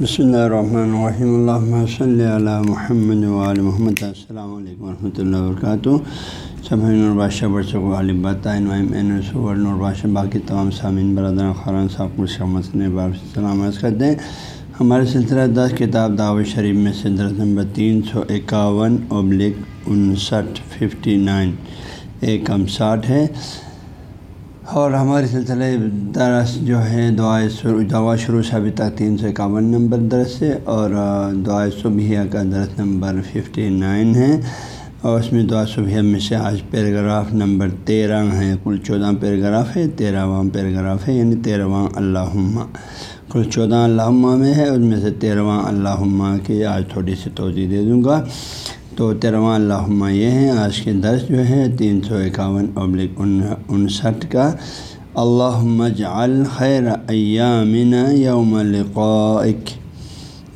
بسم اللہ الرحمن الرحیم اللہ صلی علی محمد وعلی محمد السلام علیکم ورحمۃ اللہ وبرکاتہ سب نورباشہ برسک سور نورباشہ باقی تمام سامعین برادر خران صاحب سلام عرض کرتے ہیں ہمارے سلسلہ دس کتاب دعوت شریف میں سے درس نمبر تین سو اکاون ابلک انسٹھ ففٹی نائن ایک ہم ساٹھ ہے۔ اور ہمارے سلسلے درس جو ہے دعائے دعا شروع سے ابھی تک تین سو اکاون نمبر درس ہے اور دعائے صبح کا درس نمبر ففٹی نائن ہے اور اس میں دعا صبح میں سے آج پیراگراف نمبر تیرہ ہے کل چودہ پیراگراف ہے، تیرہواں پیراگراف ہے یعنی تیرہواں اللہ کل چودہ اللہ میں ہے اس میں سے تیرہواں اللہ کی آج تھوڑی سی توجہ دے دوں گا۔ تو تیرواں اللہ یہ ہیں، آج کے درس جو ہے تین سو اکاون ابلک انسٹھ کا۔ اللہ مجعل خیر ایامن یوم لقائک۔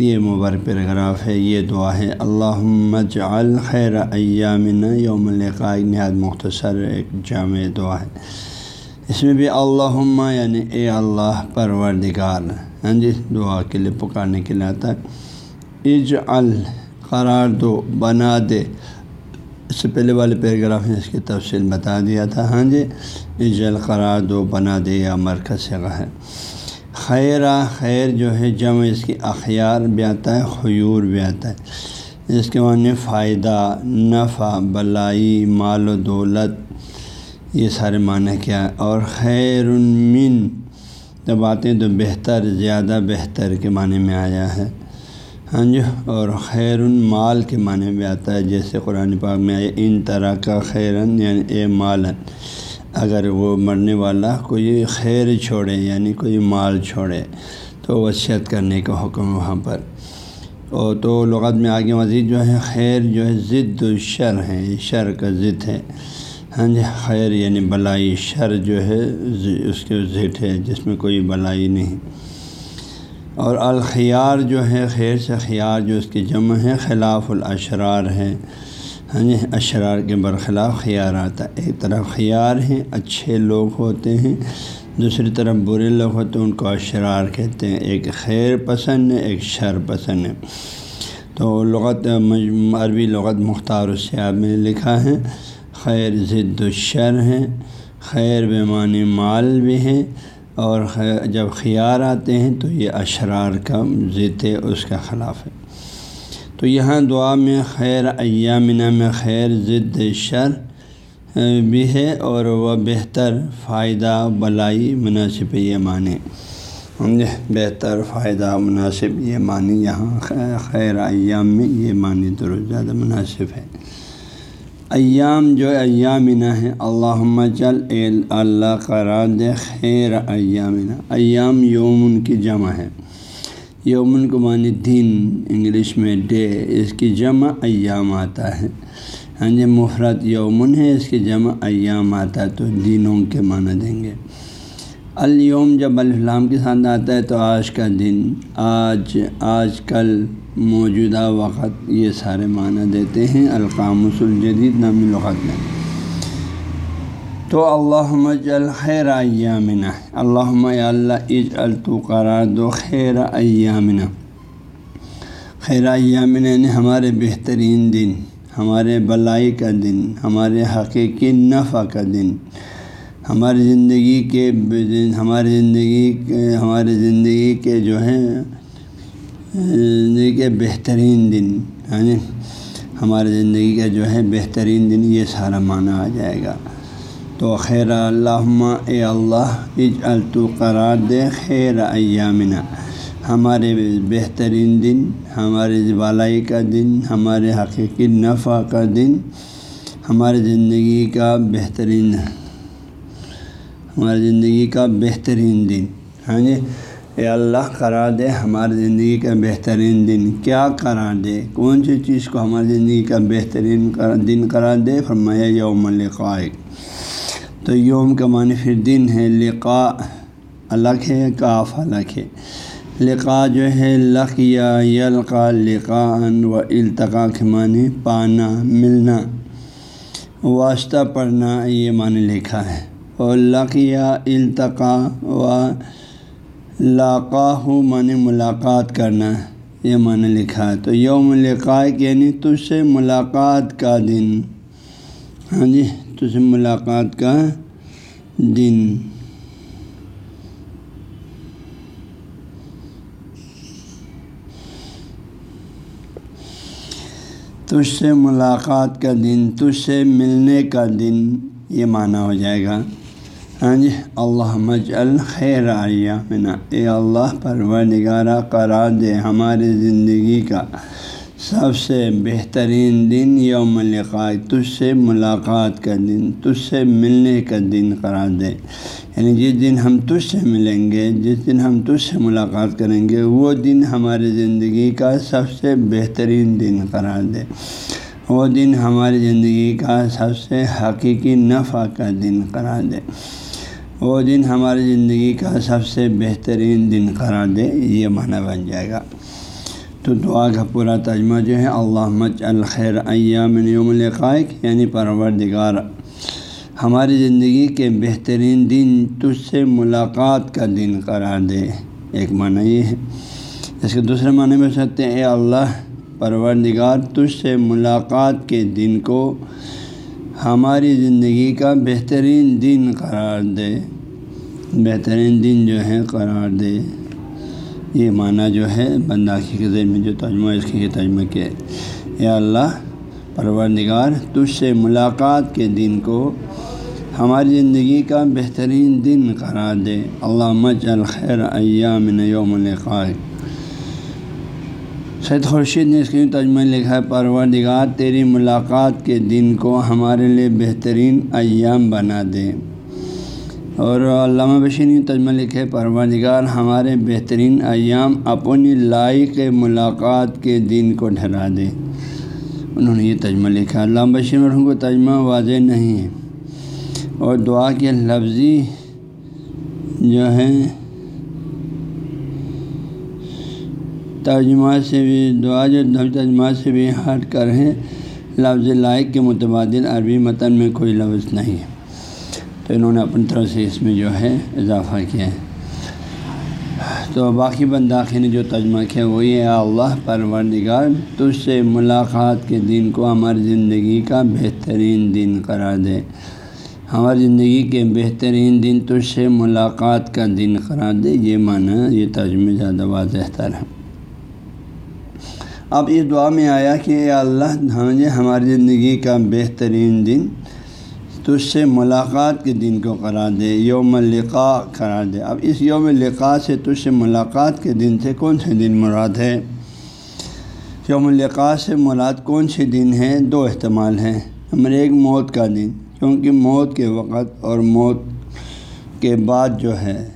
یہ مبارک پیراگراف ہے، یہ دعا ہے۔ اللہ مجعل خیر ایامن یوم لقائک۔ نہایت مختصر ایک جامع دعا ہے۔ اس میں بھی اللہ یعنی اے اللہ، پروردگار۔ ہاں جی دعا کے لیے، پکارنے کے لیے آتا ہے۔ اجعل قرار دو، بنا دے۔ اس سے پہلے والے پیراگراف میں اس کی تفصیل بتا دیا تھا۔ ہاں جی اجل قرار دو، بنا دے یا مرکز سے ہے۔ خیرہ، خیر جو ہے، جمع اس کی اخیار بھی آتا ہے، خیور بھی آتا ہے۔ اس کے معنی فائدہ، نفع، بلائی، مال و دولت، یہ سارے معنی کیا ہے اور خیر من جب آتے ہیں تو بہتر، زیادہ بہتر کے معنی میں آیا ہے۔ ہاں جی اور خیر مال کے معنی بھی آتا ہے، جیسے قرآن پاک میں آئے ان طرح کا خیرن یعنی اے مال اگر وہ مرنے والا کوئی خیر چھوڑے یعنی کوئی مال چھوڑے، تو وصیت کرنے کا حکم وہاں پر۔ اور تو لغت میں آگے مزید جو ہے، خیر جو ہے، ضد الشر ہے۔ شر کا ضد ہے۔ ہاں جی خیر یعنی بلائی، شر جو ہے، اس کے ضد ہے، جس میں کوئی بلائی نہیں۔ اور الخیار جو ہے، خیر سے خیار جو اس کی جمع ہے، خلاف الاشرار ہے۔ ہاں جی اشرار کے برخلاف خیار آتا ہے۔ ایک طرف خیار ہیں، اچھے لوگ ہوتے ہیں، دوسری طرف برے لوگ ہوتے ہیں، ان کو اشرار کہتے ہیں۔ ایک خیر پسند ہے، ایک شر پسند ہے۔ تو لغت، عربی لغت مختار السیاب میں لکھا ہے۔ خیر ضد الشر ہے، خیر بے معنی مال بھی ہے۔ اور جب خیار آتے ہیں تو یہ اشرار کا ضد ہے، اس کا خلاف ہے۔ تو یہاں دعا میں خیر ایامنا میں خیر، ضد شر بھی ہے اور وہ بہتر فائدہ، بلائی، مناسب یہ معنی بہتر فائدہ، مناسب یہ معنی یہاں خیر ایام میں یہ معنی درست زیادہ مناسب ہے۔ ایام جو ایامنا ہے اللہ چل اللہ قرار دے، خیر ایامنا، ایام یومن کی جمع ہے۔ یومن کو معنی دن، انگلش میں ڈے، اس کی جمع ایام آتا ہے۔ ہاں جی مفرت یومن ہے، اس کی جمع ایام آتا ہے، تو دنوں کے معنی دیں گے۔ الوم جب الفلام کے ساتھ آتا ہے تو آج کا دن، آج آج کل موجودہ وقت یہ سارے معنی دیتے ہیں، القامس الجدید نامی لغت میں۔ تو اللہ خیر ایامنا اللہ اللہ اج التو قرار دو خیر ایامنا۔ خیر ایامنا یعنی ہمارے بہترین دن، ہمارے بلائی کا دن، ہمارے حقیقی نفع کا دن۔ ہماری زندگی کے ہماری زندگی کے ہماری زندگی کے جو ہیں، زندگی کے بہترین دن ہاں جی ہماری زندگی کا جو ہے بہترین دن یہ سارا معنی آ جائے گا۔ تو خیر اللہ اے اللہ اج التو قرار دے خیر ایامنا۔ ہمارے بہترین دن، ہمارے بالائی کا دن، ہمارے حقیقی نفع کا دن، ہماری زندگی کا بہترین ہماری زندگی کا بہترین دن ہاں جی؟ اے اللہ، قرار دے ہماری زندگی کا بہترین دن۔ کیا قرار دے؟ کون سی چیز کو ہماری زندگی کا بہترین دن قرار دے؟ فرمایا، یوم لقائق تو یوم کا معنی پھر دن ہے لقاء الگ ہے کاف الگ ہے لقاء جو ہے، لقیا یلقا لقاء و التقا کے معنی پانا، ملنا۔ واسطہ پڑھنا، یہ معنی لکھا ہے۔ اور لقیا التقا و لاقا ہو معنی ملاقات کرنا، یہ معنی لکھا ہے۔ تو یوم لقائق یعنی تجھ سے ملاقات کا دن۔ ہاں جی تجھ سے ملاقات کا دن۔ تجھ سے ملاقات کا دن، تجھ سے ملنے کا دن، یہ معنی ہو جائے گا۔ ہاں جی اللہ مج الخیر منا اے اللہ پروردگارہ قرار دے ہماری زندگی کا سب سے بہترین دن یوم لقاء تجھ سے ملاقات کا دن تجھ سے ملنے کا دن قرار دے یعنی جس دن ہم تجھ سے ملیں گے جس دن ہم تجھ سے ملاقات کریں گے وہ دن ہماری زندگی کا سب سے بہترین دن قرار دے وہ دن ہماری زندگی کا سب سے حقیقی نفع کا دن قرار دے وہ دن ہماری زندگی کا سب سے بہترین دن قرار دے، یہ معنی بن جائے گا۔ تو دعا کا پورا ترجمہ جو ہے اللہ مچ الخیر ایام یوم القائق یعنی پروردگار، ہماری زندگی کے بہترین دن تجھ سے ملاقات کا دن قرار دے۔ ایک معنی یہ ہے۔ اس کے دوسرے معنی میں سکتے ہیں، اے اللہ، پروردگار، تجھ سے ملاقات کے دن کو ہماری زندگی کا بہترین دن قرار دے۔ بہترین دن جو ہے قرار دے۔ یہ معنی جو ہے بندہ کی ذہن میں جو ترجمہ اس کی ترجمہ کیا یا اللہ، پروردگار، تجھ سے ملاقات کے دن کو ہماری زندگی کا بہترین دن قرار دے۔ اللہ مچ الخیر ایام یوم القائق سید خورشید نے اس کی ترجمہ لکھا ہے، پروردگار، تیری ملاقات کے دن کو ہمارے لیے بہترین ایام بنا دے۔ اور علامہ بشیر نے ترجمہ لکھے پروردگار، ہمارے بہترین ایام اپنی لائق ملاقات کے دن کو ڈھرا دے۔ انہوں نے یہ ترجمہ لکھا۔ علامہ بشیر کو ترجمہ واضح نہیں ہے۔ اور دعا کے لفظی جو ہے ترجمہ سے بھی، دعا جو ترجمہ سے بھی ہٹ کر ہے لفظ لائق کے متبادل عربی متن میں کوئی لفظ نہیں ہے۔ تو انہوں نے اپنی طرف سے اس میں جو ہے اضافہ کیا ہے۔ تو باقی بنداخی نے جو ترجمہ کیا وہی ہے، اللہ پروردگار، تجھ سے ملاقات کے دن کو ہماری زندگی کا بہترین دن قرار دے۔ ہماری زندگی کے بہترین دن تجھ سے ملاقات کا دن قرار دے۔ یہ معنی، یہ ترجمہ زیادہ واضح تر ہے۔ اب اس دعا میں آیا کہ اے اللہ، ہمیں ہماری زندگی کا بہترین دن تجھ سے ملاقات کے دن کو قرار دے، یوم لقاء قرار دے۔ اب اس یوم لقاء سے تجھ سے ملاقات کے دن سے کون سے دن مراد ہے؟ یوم لقاء سے مراد کون سے دن ہیں؟ دو احتمال ہیں۔ نمبر ایک، موت کا دن، کیونکہ موت کے وقت اور موت کے بعد جو ہے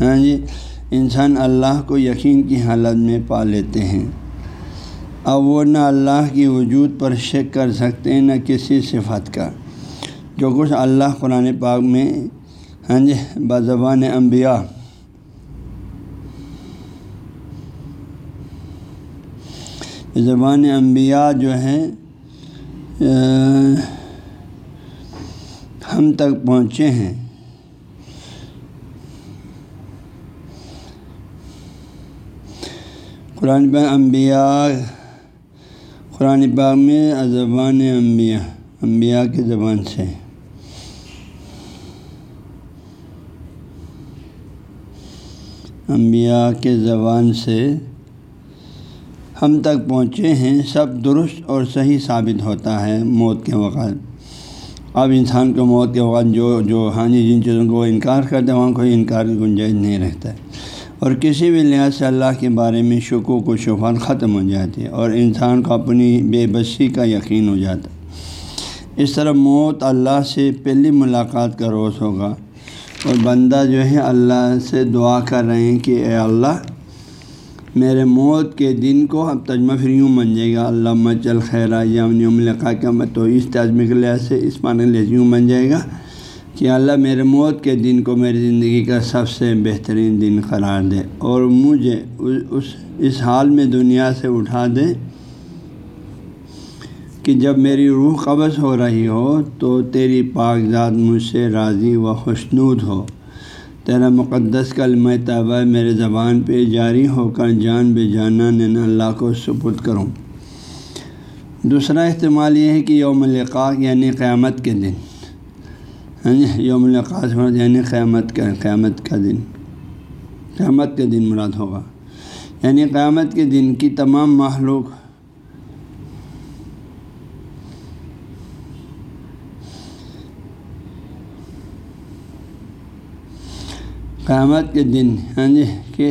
ہاں جی انسان اللہ کو یقین کی حالت میں پا لیتے ہیں۔ اب وہ نہ اللہ کی وجود پر شک کر سکتے ہیں، نہ کسی صفت کا۔ جو کچھ اللہ قرآن پاک میں ہاں جی بزبان انبیاء۔ زبان انبیاء جو ہے ہم تک پہنچے ہیں۔ قرآن پاک انبیاء قرآن پاک میں زبان انبیاء انبیاء کی زبان سے۔ انبیاء کے زبان سے ہم تک پہنچے ہیں، سب درست اور صحیح ثابت ہوتا ہے موت کے وقت۔ اب انسان کو موت کے وقت جو جو ہاں جی جن چیزوں کو وہ انکار کرتے ہیں وہاں کوئی انکار کی گنجائش نہیں رہتا۔ ہے اور کسی بھی لحاظ سے اللہ کے بارے میں شکوک و شفات ختم ہو جاتی ہے اور انسان کو اپنی بے بسی کا یقین ہو جاتا اس طرح موت اللہ سے پہلی ملاقات کا روز ہوگا اور بندہ جو ہے اللہ سے دعا کر رہے ہیں کہ اے اللہ، میرے موت کے دن کو اب تجمہ پھر یوں بن جائے گا، اللہ مچل خیرہ یوم یوم لقا کا تو اس تجمے کے لحاظ سے اس معنی لحاظ یوں بن جائے گا۔ کہ اللہ میرے موت کے دن کو میری زندگی کا سب سے بہترین دن قرار دے اور مجھے اس اس حال میں دنیا سے اٹھا دے کہ جب میری روح قبض ہو رہی ہو تو تیری پاک ذات مجھ سے راضی و خوشنود ہو۔ تیرا مقدس کلمہ طبع میرے زبان پہ جاری ہو کر جان بے جانا نین اللہ کو سپرد کروں۔ دوسرا احتمال یہ ہے کہ یوم القاق یعنی قیامت کے دن۔ ہاں جی یوم القاص یعنی قیامت کا قیامت کا دن. قیامت کے دن مراد ہوگا. یعنی قیامت کے دن کی تمام معلوق قیامت کے دن ہاں جی کہ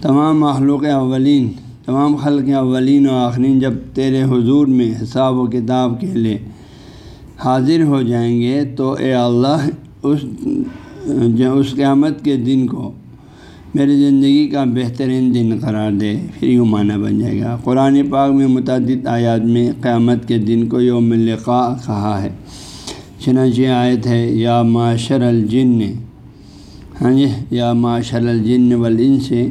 تمام مخلوق اولین، تمام خلق اولین و آخرین جب تیرے حضور میں حساب و کتاب کے لیے حاضر ہو جائیں گے تو اے اللہ، اس اس قیامت کے دن کو میری زندگی کا بہترین دن قرار دے، پھر یوں معنی بن جائے گا۔ قرآن پاک میں متعدد آیات میں قیامت کے دن کو یوم لقاء کہا ہے۔ چنانچہ آیت ہے، یا معاشر الجن۔ ہاں جی یا معاشر الجن والن سے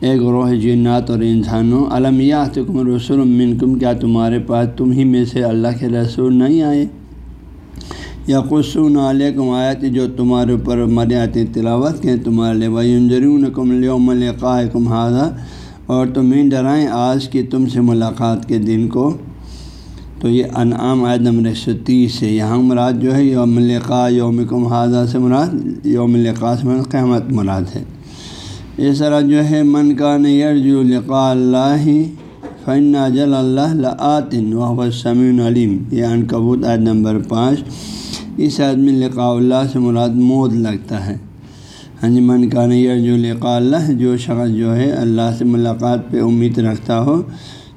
ایک روح جنات اور انسانوں علمیات کم رسول منکم؟ کیا تمہارے پاس تم ہی میں سے اللہ کے رسول نہیں آئے؟ یا قسون علیکم آیت جو تمہارے اوپر مریات تلاوت کے تمہارے لیے وجرون کم لیوم کم ہادہ اور تمہیں ڈرائیں آج کی تم سے ملاقات کے دن کو۔ تو یہ انعام عید نمبر سو تیس ہے۔ یہاں مراد جو ہے، یوم القاء یوم کم حاضہ سے مراد، یوم القاء سے مراد قیامت مراد ہے۔ اس طرح جو ہے، من کا نیرجو لقاء اللہ فن جل اللہ آتن و سمین علیم یہ ان کبوت عید نمبر پانچ۔ اس آدمی لقاء اللہ سے مراد مود لگتا ہے۔ ہاں جی من کا نیرجو لقاء اللہ، جو شخص جو ہے اللہ سے ملاقات پہ امید رکھتا ہو،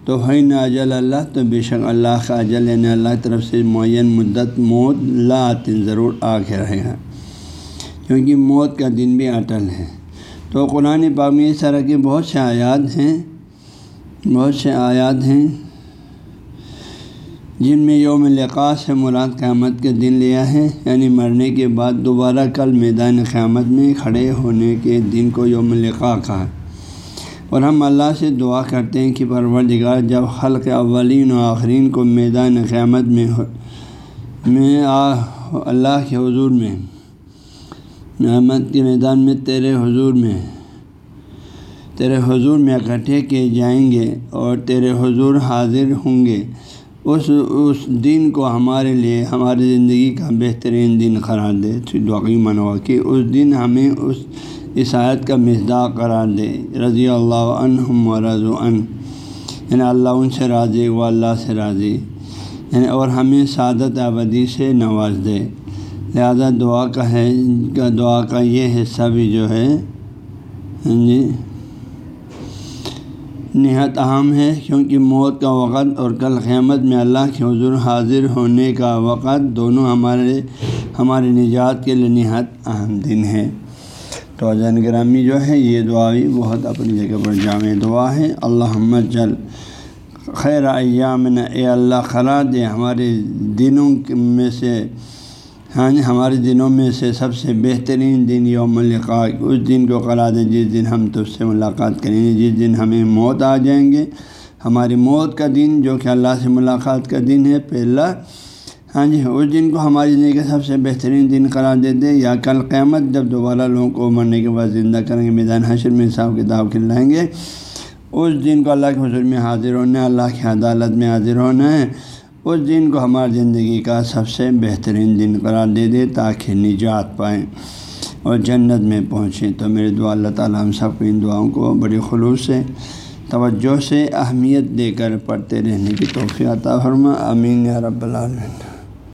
تو ہے نا اجل اللہ، تو بے شک اللہ کا اجل یعنی اللہ کی طرف سے معین مدت، موت لات ضرور آ کے رہے گا کیونکہ موت کا دن بھی اٹل ہے۔ تو قرآن پاک میں اس طرح کے بہت سے آیات ہیں، بہت سے آیات ہیں۔ جن میں یوم لقاء سے مراد قیامت کے دن لیا ہے یعنی مرنے کے بعد دوبارہ کل میدان قیامت میں کھڑے ہونے کے دن کو یوم لقاء کہا اور ہم اللہ سے دعا کرتے ہیں کہ پروردگار جب خلق اولین و آخرین کو میدان قیامت میں میں آ اللہ کے حضور میں نعمت کے میدان میں تیرے حضور میں، تیرے حضور میں اکٹھے کیے جائیں گے اور تیرے حضور حاضر ہوں گے۔ اس اس دن کو ہمارے لیے، ہماری زندگی کا بہترین دن قرار دے۔ دعی منوا کہ اس دن ہمیں اس اس آیت کا مزداق قرار دے۔ رضی اللہ عنہم و رضو ان یعنی اللہ ان سے راضی و اللہ سے راضی۔ یعنی اور ہمیں سعادت ابدی سے نواز دے۔ لہذا دعا کا ہے، دعا کا یہ حصہ بھی جو ہے ہاں جی نہایت اہم ہے کیونکہ موت کا وقت اور کل قیامت میں اللہ کے حضور حاضر ہونے کا وقت دونوں ہمارے، ہماری نجات کے لیے نہایت اہم دن ہے۔ تو جین گرامی جو ہے، یہ دعا بھی بہت اپنی جگہ پر جامع دعا ہے۔ اللہ جل خیر ایامن اے اللہ خرا دے ہمارے دنوں میں سے ہاں جی ہمارے دنوں میں سے سب سے بہترین دن یوم القاء اس دن کو قرار دیں جس دن ہم تجھ سے ملاقات کریں گے، جس دن ہمیں موت آ جائیں گے۔ ہماری موت کا دن جو کہ اللہ سے ملاقات کا دن ہے، پہلا۔ ہاں جی اس دن کو ہماری زندگی کا سب سے بہترین دن قرار دے دے یا کل قیامت جب دوبارہ لوگوں کو مرنے کے بعد زندہ کریں گے، میدان حشر میں حساب کتاب کھلائیں گے۔ اس دن کو اللہ کے حضور میں حاضر ہونا ہے، اللہ کی عدالت میں حاضر ہونا ہے۔ اس دن کو ہماری زندگی کا سب سے بہترین دن قرار دے دے تاکہ نجات پائیں اور جنت میں پہنچیں۔ تو میرے دعا، اللہ تعالیٰ ہم سب کو ان دعاؤں کو بڑی خلوص سے، توجہ سے اہمیت دے کر پڑھتے رہنے کی توفیع عطا فرما۔ امین یا رب العالمین۔